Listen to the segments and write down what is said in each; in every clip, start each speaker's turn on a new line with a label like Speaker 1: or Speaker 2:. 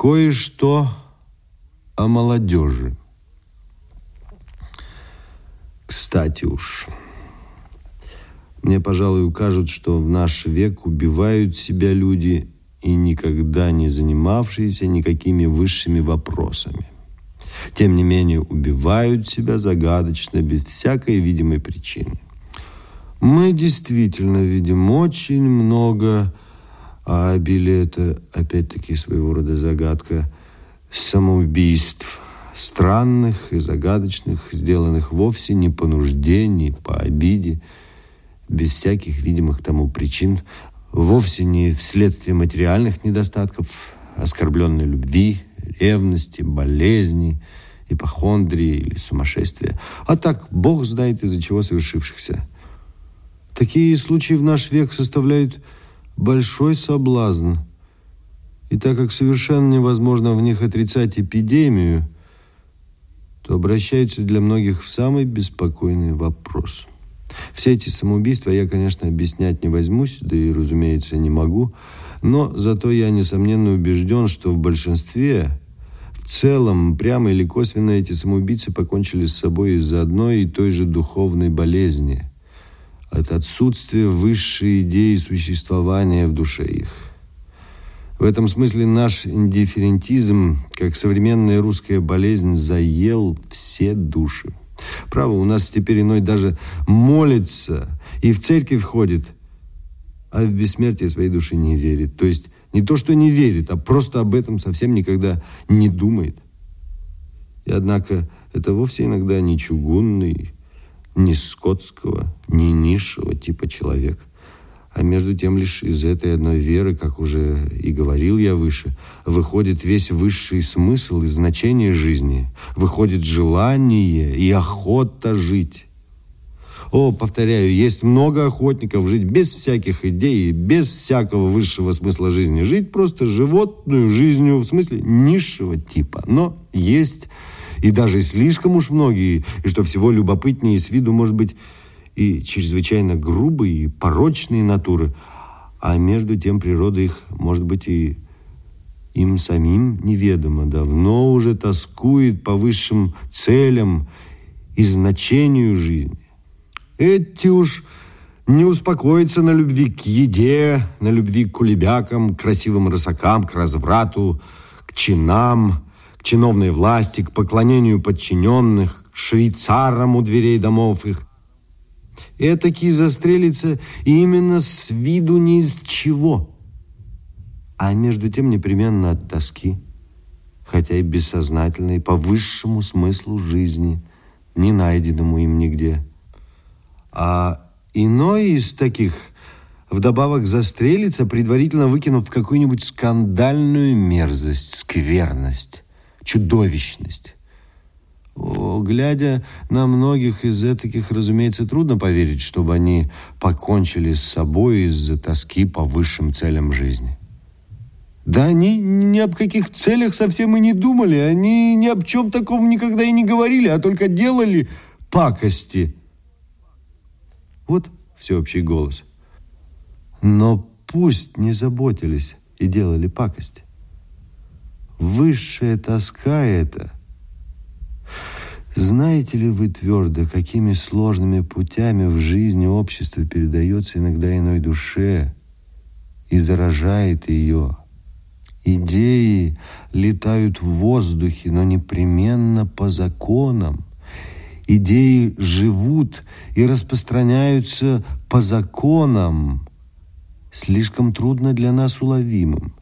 Speaker 1: Кое-что о молодежи. Кстати уж, мне, пожалуй, укажут, что в наш век убивают себя люди и никогда не занимавшиеся никакими высшими вопросами. Тем не менее, убивают себя загадочно, без всякой видимой причины. Мы действительно видим очень много, а обилие это опять-таки своего рода загадка, самоубийств, странных и загадочных, сделанных вовсе не по нужде, не по обиде, без всяких видимых тому причин, вовсе не вследствие материальных недостатков, оскорбленной любви, ревности, болезней, ипохондрии или сумасшествия, а так Бог знает из-за чего совершившихся. Такие случаи в наш век составляют большой соблазн. И так как совершенно невозможно в них отрицать эпидемию, то обращаются для многих в самый беспокойный вопрос. Все эти самоубийства я, конечно, объяснять не возьмусь, да и, разумеется, не могу, но зато я, несомненно, убежден, что в большинстве в целом, прямо или косвенно, эти самоубийцы покончили с собой из-за одной и той же духовной болезни – от отсутствия высшей идеи существования в душе их. В этом смысле наш индифферентизм, как современная русская болезнь, заел все души. Право, у нас теперь иной даже молится и в церковь ходит, а в бессмертие своей души не верит. То есть не то, что не верит, а просто об этом совсем никогда не думает. И однако это вовсе иногда не чугунный, ни скотского, ни низшего типа человек. А между тем лишь из этой одной веры, как уже и говорил я выше, выходит весь высший смысл и значение жизни, выходит желание и охота жить. О, повторяю, есть много охотников жить без всяких идей, без всякого высшего смысла жизни. Жить просто животную жизнью, в смысле низшего типа. Но есть и даже слишком уж многие, и что всего любопытнее с виду, может быть, и чрезвычайно грубые, и порочные натуры, а между тем природа их, может быть, и им самим неведомо, давно уже тоскует по высшим целям и значению жизни. Эти уж не успокоятся на любви к еде, на любви к кулебякам, к красивым рысакам, к разврату, к чинам, к чиновной власти, к поклонению подчиненных, к швейцарам у дверей домов их. Этакий застрелится именно с виду ни из чего, а между тем непременно от тоски, хотя и бессознательной, по высшему смыслу жизни, не найденному им нигде. А иной из таких вдобавок застрелится, предварительно выкинув какую-нибудь скандальную мерзость, скверность чудовищность. О, глядя на многих из этих, разумеется, трудно поверить, чтобы они покончили с собой из-за тоски по высшим целям жизни. Да они ни об каких целях совсем и не думали, они ни об чем таком никогда и не говорили, а только делали пакости. Вот всеобщий голос. Но пусть не заботились и делали пакости высшая тоска это. Знаете ли вы твердо, какими сложными путями в жизни общества передается иногда иной душе и заражает ее? Идеи летают в воздухе, но непременно по законам. Идеи живут и распространяются по законам, слишком трудно для нас уловимым.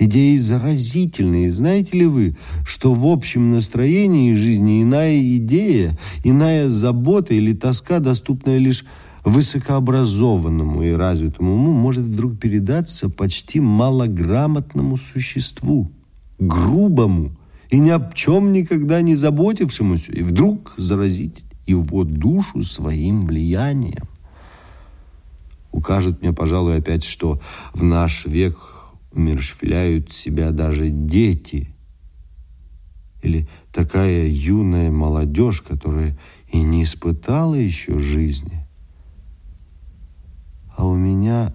Speaker 1: Идеи заразительные. Знаете ли вы, что в общем настроении жизни иная идея, иная забота или тоска, доступная лишь высокообразованному и развитому уму, может вдруг передаться почти малограмотному существу, грубому и ни об чем никогда не заботившемуся, и вдруг заразить его душу своим влиянием. Укажут мне, пожалуй, опять, что в наш век умерщвляют себя даже дети. Или такая юная молодежь, которая и не испытала еще жизни. А у меня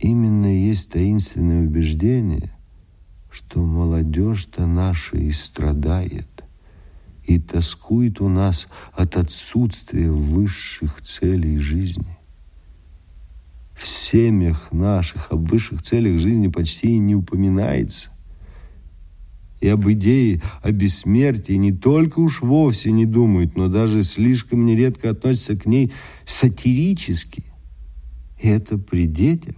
Speaker 1: именно есть таинственное убеждение, что молодежь-то наша и страдает, и тоскует у нас от отсутствия высших целей жизни. В семьях наших об высших целях жизни почти и не упоминается. И об идее о бессмертии не только уж вовсе не думают, но даже слишком нередко относятся к ней сатирически. И это при детях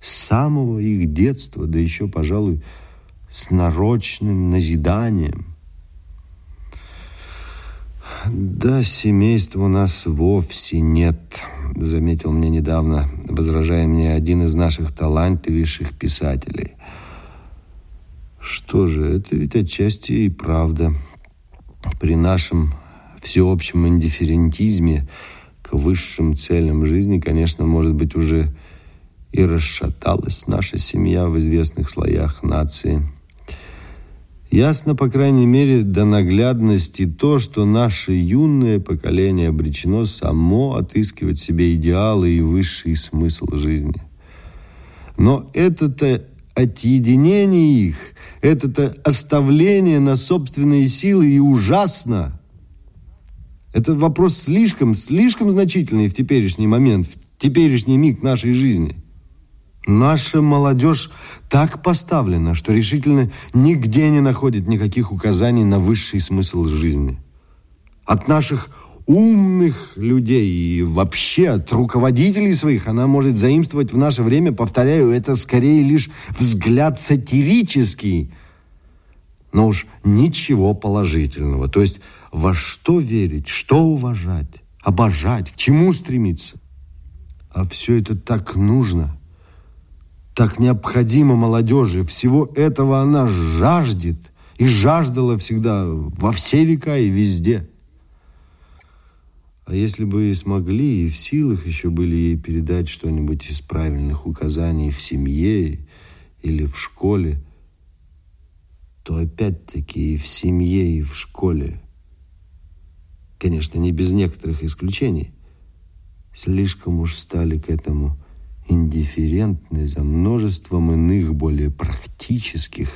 Speaker 1: с самого их детства, да еще, пожалуй, с нарочным назиданием. Да, семейства у нас вовсе нет, заметил мне недавно, возражая мне один из наших талантливейших писателей. Что же, это ведь отчасти и правда. При нашем всеобщем индифферентизме к высшим целям жизни, конечно, может быть, уже и расшаталась наша семья в известных слоях нации. Ясно, по крайней мере, до наглядности то, что наше юное поколение обречено само отыскивать себе идеалы и высший смысл жизни. Но это-то отъединение их, это-то оставление на собственные силы и ужасно. Это вопрос слишком, слишком значительный в теперешний момент, в теперешний миг нашей жизни – Наша молодежь так поставлена, что решительно нигде не находит никаких указаний на высший смысл жизни. От наших умных людей и вообще от руководителей своих она может заимствовать в наше время, повторяю, это скорее лишь взгляд сатирический, но уж ничего положительного. То есть во что верить, что уважать, обожать, к чему стремиться. А все это так нужно – так необходимо молодежи. Всего этого она жаждет и жаждала всегда во все века и везде. А если бы и смогли, и в силах еще были ей передать что-нибудь из правильных указаний в семье или в школе, то опять-таки и в семье, и в школе, конечно, не без некоторых исключений, слишком уж стали к этому индифферентны за множеством иных более практических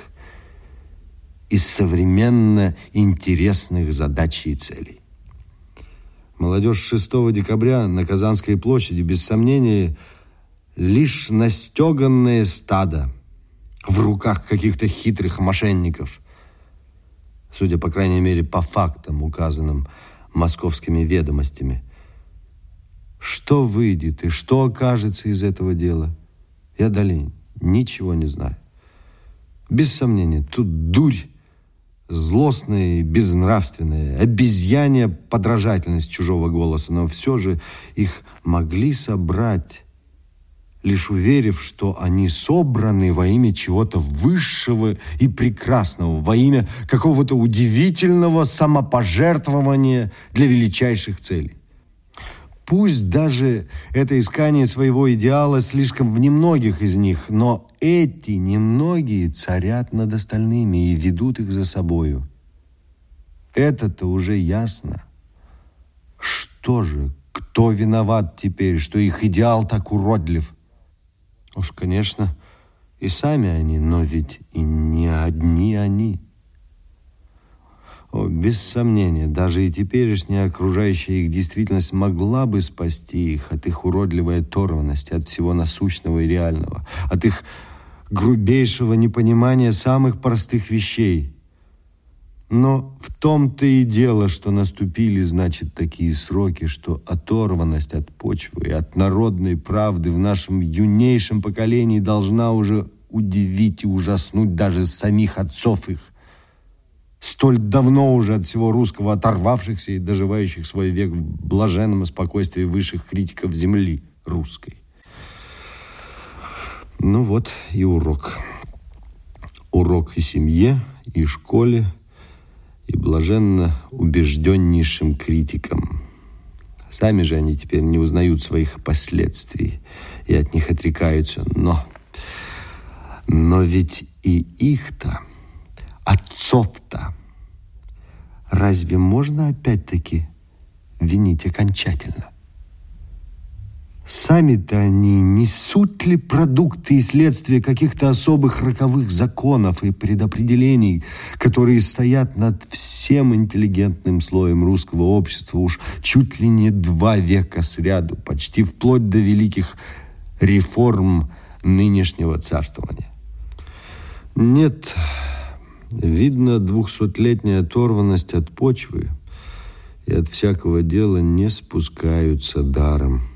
Speaker 1: и современно интересных задач и целей. Молодежь 6 декабря на Казанской площади, без сомнения, лишь настеганное стадо в руках каких-то хитрых мошенников, судя, по крайней мере, по фактам, указанным московскими ведомостями – что выйдет и что окажется из этого дела, я далее ничего не знаю. Без сомнения, тут дурь, злостная и безнравственная, обезьянья подражательность чужого голоса, но все же их могли собрать, лишь уверив, что они собраны во имя чего-то высшего и прекрасного, во имя какого-то удивительного самопожертвования для величайших целей. Пусть даже это искание своего идеала слишком в немногих из них, но эти немногие царят над остальными и ведут их за собою. Это-то уже ясно. Что же, кто виноват теперь, что их идеал так уродлив? Уж, конечно, и сами они, но ведь и не одни они. Без сомнения, даже и теперешняя окружающая их действительность могла бы спасти их от их уродливой оторванности, от всего насущного и реального, от их грубейшего непонимания самых простых вещей. Но в том-то и дело, что наступили, значит, такие сроки, что оторванность от почвы и от народной правды в нашем юнейшем поколении должна уже удивить и ужаснуть даже самих отцов их столь давно уже от всего русского оторвавшихся и доживающих свой век в блаженном спокойствии высших критиков земли русской. Ну вот и урок. Урок и семье, и школе, и блаженно убежденнейшим критикам. Сами же они теперь не узнают своих последствий и от них отрекаются. Но, но ведь и их-то отцов-то разве можно опять-таки винить окончательно? Сами-то они несут ли продукты и следствия каких-то особых роковых законов и предопределений, которые стоят над всем интеллигентным слоем русского общества уж чуть ли не два века сряду, почти вплоть до великих реформ нынешнего царствования? Нет, видно двухсотлетняя оторванность от почвы и от всякого дела не спускаются даром.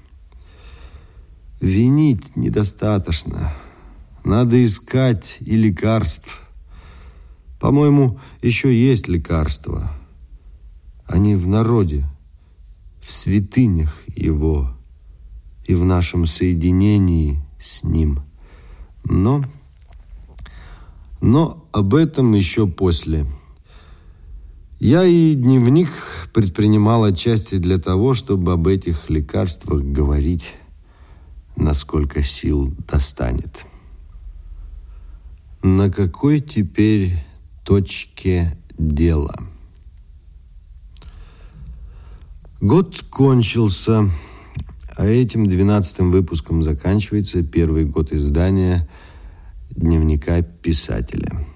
Speaker 1: Винить недостаточно. Надо искать и лекарств. По-моему, еще есть лекарства. Они в народе, в святынях его и в нашем соединении с ним. Но, но об этом еще после. Я и дневник предпринимал отчасти для того, чтобы об этих лекарствах говорить насколько сил достанет. На какой теперь точке дела? Год кончился, а этим двенадцатым выпуском заканчивается первый год издания дневника писателя.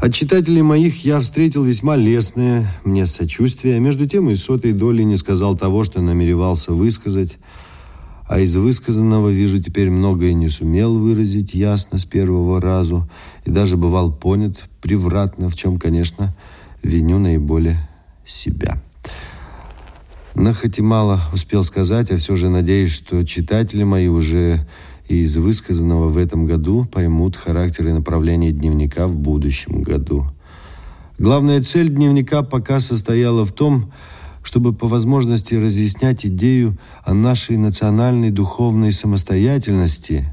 Speaker 1: От читателей моих я встретил весьма лестное мне сочувствие, между тем и сотой доли не сказал того, что намеревался высказать – а из высказанного вижу теперь многое не сумел выразить ясно с первого разу и даже бывал понят превратно, в чем, конечно, виню наиболее себя. Но хоть и мало успел сказать, а все же надеюсь, что читатели мои уже из высказанного в этом году поймут характер и направление дневника в будущем году. Главная цель дневника пока состояла в том, что чтобы по возможности разъяснять идею о нашей национальной духовной самостоятельности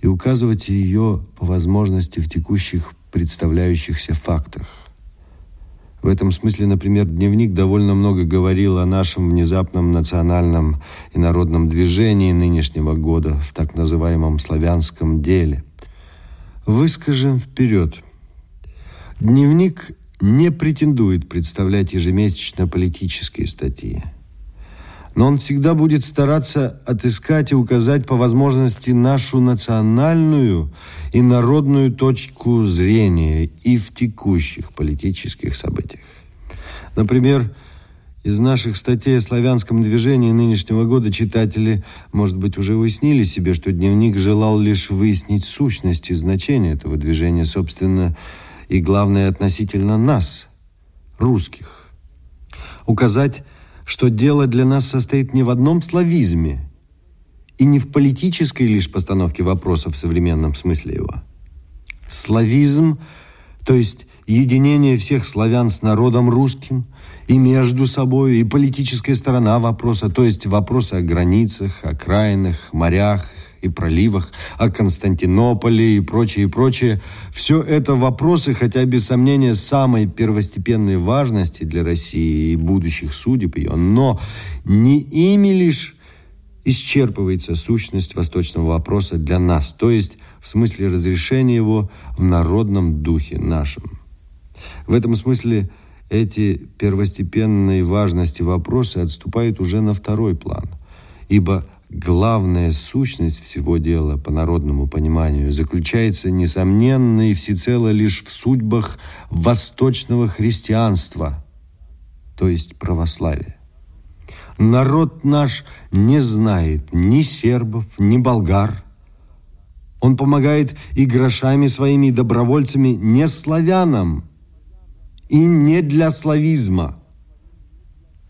Speaker 1: и указывать ее по возможности в текущих представляющихся фактах. В этом смысле, например, дневник довольно много говорил о нашем внезапном национальном и народном движении нынешнего года в так называемом славянском деле. Выскажем вперед. Дневник не претендует представлять ежемесячно политические статьи. Но он всегда будет стараться отыскать и указать по возможности нашу национальную и народную точку зрения и в текущих политических событиях. Например, из наших статей о славянском движении нынешнего года читатели, может быть, уже уяснили себе, что дневник желал лишь выяснить сущность и значение этого движения, собственно, и, главное, относительно нас, русских. Указать, что дело для нас состоит не в одном славизме и не в политической лишь постановке вопроса в современном смысле его. Славизм, то есть единение всех славян с народом русским, и между собой, и политическая сторона вопроса, то есть вопросы о границах, окраинах, морях и проливах, о Константинополе и прочее, и прочее. Все это вопросы, хотя без сомнения самой первостепенной важности для России и будущих судеб ее, но не ими лишь исчерпывается сущность восточного вопроса для нас, то есть в смысле разрешения его в народном духе нашем. В этом смысле эти первостепенные важности вопросы отступают уже на второй план, ибо главная сущность всего дела по народному пониманию заключается, несомненно, и всецело лишь в судьбах восточного христианства, то есть православия. Народ наш не знает ни сербов, ни болгар. Он помогает и грошами своими, и добровольцами не славянам, и не для славизма,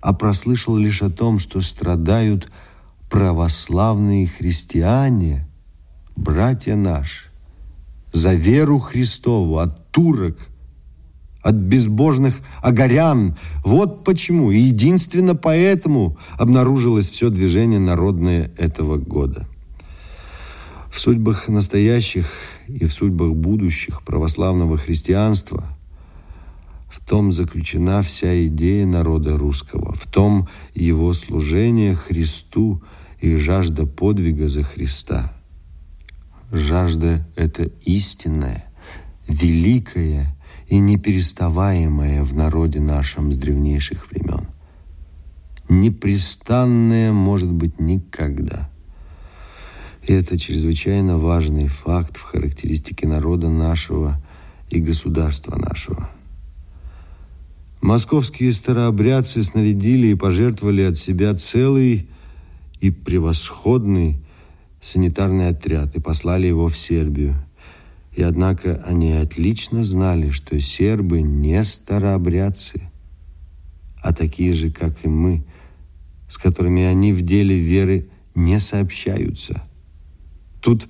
Speaker 1: а прослышал лишь о том, что страдают православные христиане, братья наши, за веру Христову от турок, от безбожных агарян. Вот почему, и единственно поэтому обнаружилось все движение народное этого года. В судьбах настоящих и в судьбах будущих православного христианства – в том заключена вся идея народа русского, в том его служение Христу и жажда подвига за Христа. Жажда – это истинная, великая и непереставаемая в народе нашем с древнейших времен. Непрестанная может быть никогда. И это чрезвычайно важный факт в характеристике народа нашего и государства нашего. Московские старообрядцы снарядили и пожертвовали от себя целый и превосходный санитарный отряд и послали его в Сербию. И однако они отлично знали, что сербы не старообрядцы, а такие же, как и мы, с которыми они в деле веры не сообщаются. Тут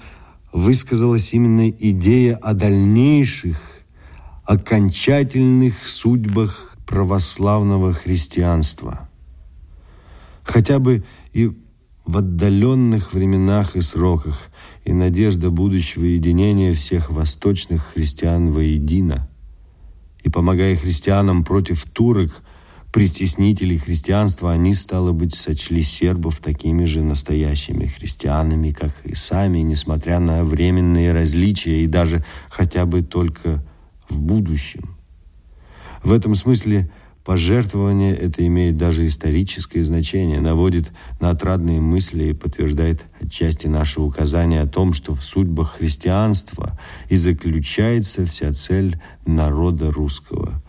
Speaker 1: высказалась именно идея о дальнейших, окончательных судьбах православного христианства. Хотя бы и в отдаленных временах и сроках, и надежда будущего единения всех восточных христиан воедино. И помогая христианам против турок, притеснителей христианства, они, стало быть, сочли сербов такими же настоящими христианами, как и сами, несмотря на временные различия и даже хотя бы только в будущем. В этом смысле – Пожертвование это имеет даже историческое значение, наводит на отрадные мысли и подтверждает отчасти наше указание о том, что в судьбах христианства и заключается вся цель народа русского.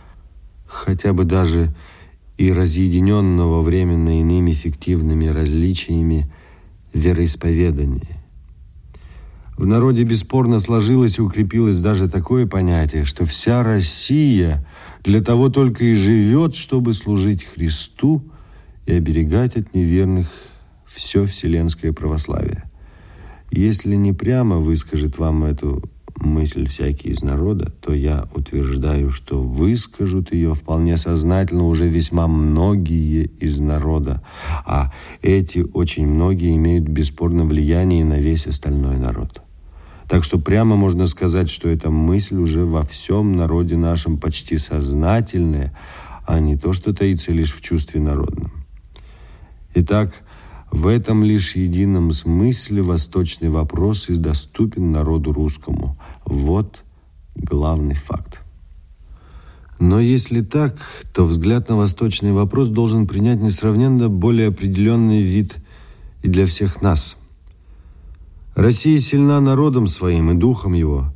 Speaker 1: Хотя бы даже и разъединенного временно иными фиктивными различиями вероисповедания. В народе бесспорно сложилось и укрепилось даже такое понятие, что вся Россия для того только и живет, чтобы служить Христу и оберегать от неверных все вселенское православие. Если не прямо выскажет вам эту мысль всякий из народа, то я утверждаю, что выскажут ее вполне сознательно уже весьма многие из народа, а эти очень многие имеют бесспорно влияние на весь остальной народ. Так что прямо можно сказать, что эта мысль уже во всем народе нашем почти сознательная, а не то, что таится лишь в чувстве народном. Итак, в этом лишь едином смысле восточный вопрос и доступен народу русскому. Вот главный факт. Но если так, то взгляд на восточный вопрос должен принять несравненно более определенный вид и для всех нас – Россия сильна народом своим и духом его,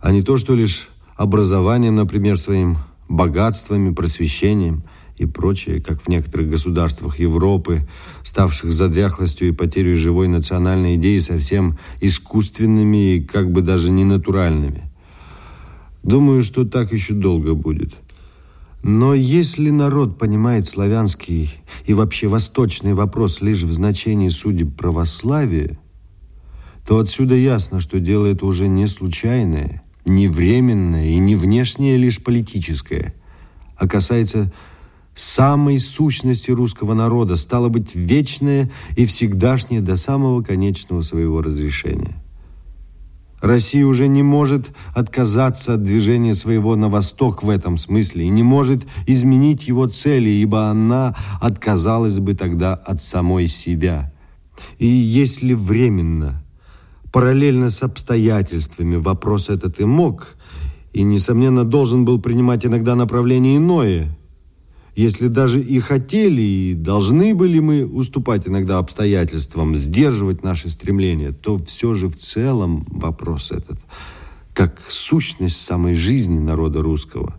Speaker 1: а не то, что лишь образованием, например, своим богатствами, просвещением и прочее, как в некоторых государствах Европы, ставших задряхлостью и потерей живой национальной идеи совсем искусственными и как бы даже ненатуральными. Думаю, что так еще долго будет. Но если народ понимает славянский и вообще восточный вопрос лишь в значении судеб православия, то отсюда ясно, что дело это уже не случайное, не временное и не внешнее лишь политическое, а касается самой сущности русского народа, стало быть, вечное и всегдашнее до самого конечного своего разрешения. Россия уже не может отказаться от движения своего на восток в этом смысле и не может изменить его цели, ибо она отказалась бы тогда от самой себя. И если временно параллельно с обстоятельствами вопрос этот и мог, и, несомненно, должен был принимать иногда направление иное. Если даже и хотели, и должны были мы уступать иногда обстоятельствам, сдерживать наши стремления, то все же в целом вопрос этот, как сущность самой жизни народа русского,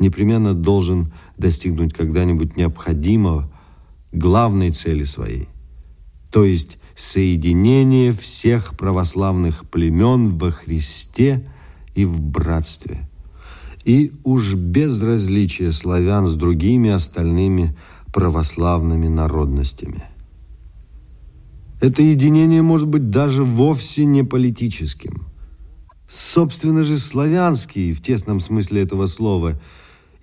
Speaker 1: непременно должен достигнуть когда-нибудь необходимого главной цели своей, то есть соединение всех православных племен во Христе и в братстве. И уж без различия славян с другими остальными православными народностями. Это единение может быть даже вовсе не политическим. Собственно же, славянский, в тесном смысле этого слова –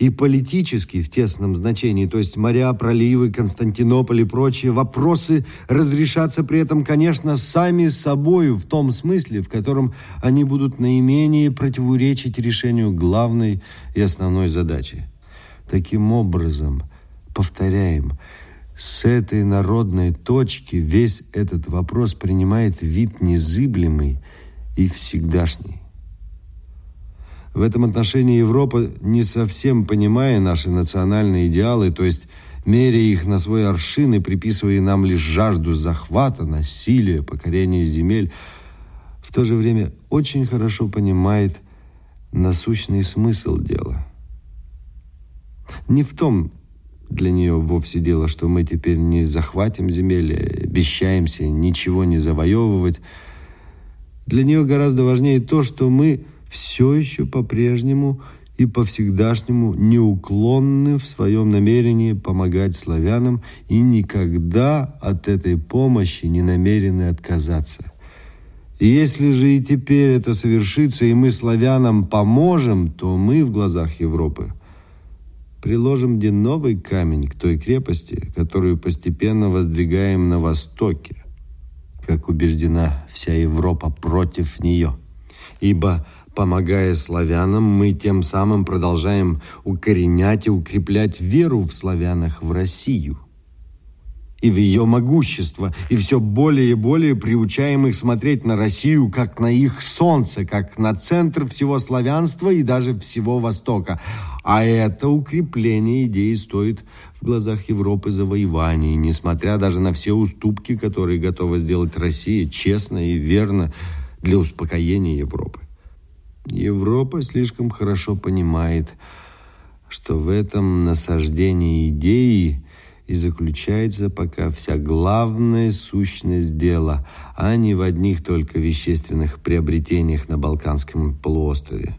Speaker 1: и политически в тесном значении, то есть моря, проливы, Константинополь и прочие вопросы разрешаться при этом, конечно, сами собою в том смысле, в котором они будут наименее противоречить решению главной и основной задачи. Таким образом, повторяем, с этой народной точки весь этот вопрос принимает вид незыблемый и всегдашний. В этом отношении Европа, не совсем понимая наши национальные идеалы, то есть меря их на свой аршин и приписывая нам лишь жажду захвата, насилия, покорения земель, в то же время очень хорошо понимает насущный смысл дела. Не в том для нее вовсе дело, что мы теперь не захватим земель, обещаемся ничего не завоевывать. Для нее гораздо важнее то, что мы все еще по-прежнему и по-всегдашнему неуклонны в своем намерении помогать славянам и никогда от этой помощи не намерены отказаться. И если же и теперь это совершится, и мы славянам поможем, то мы в глазах Европы приложим где новый камень к той крепости, которую постепенно воздвигаем на востоке, как убеждена вся Европа против нее. Ибо Помогая славянам, мы тем самым продолжаем укоренять и укреплять веру в славянах в Россию и в ее могущество, и все более и более приучаем их смотреть на Россию как на их солнце, как на центр всего славянства и даже всего Востока. А это укрепление идеи стоит в глазах Европы завоеваний, несмотря даже на все уступки, которые готова сделать Россия честно и верно для успокоения Европы. Европа слишком хорошо понимает, что в этом насаждении идеи и заключается пока вся главная сущность дела, а не в одних только вещественных приобретениях на Балканском полуострове.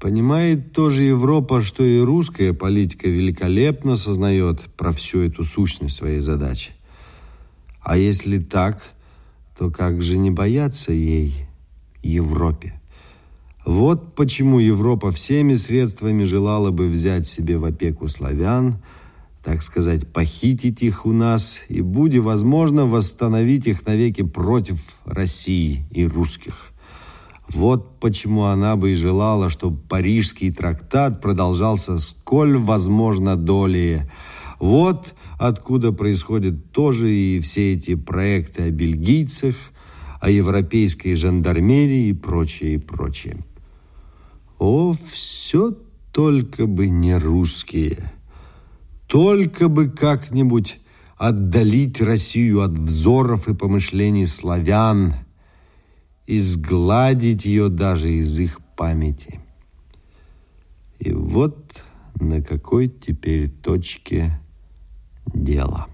Speaker 1: Понимает тоже Европа, что и русская политика великолепно сознает про всю эту сущность своей задачи. А если так, то как же не бояться ей, Европе? Вот почему Европа всеми средствами желала бы взять себе в опеку славян, так сказать, похитить их у нас и, будет возможно, восстановить их навеки против России и русских. Вот почему она бы и желала, чтобы Парижский трактат продолжался сколь возможно долее. Вот откуда происходят тоже и все эти проекты о бельгийцах, о европейской жандармерии и прочее, и прочее. О, все только бы не русские. Только бы как-нибудь отдалить Россию от взоров и помышлений славян, и сгладить ее даже из их памяти. И вот на какой теперь точке дело.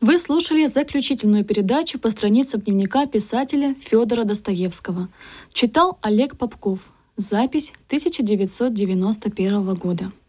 Speaker 2: Вы слушали заключительную передачу по страницам дневника писателя Федора Достоевского. Читал Олег Попков. Запись 1991 года.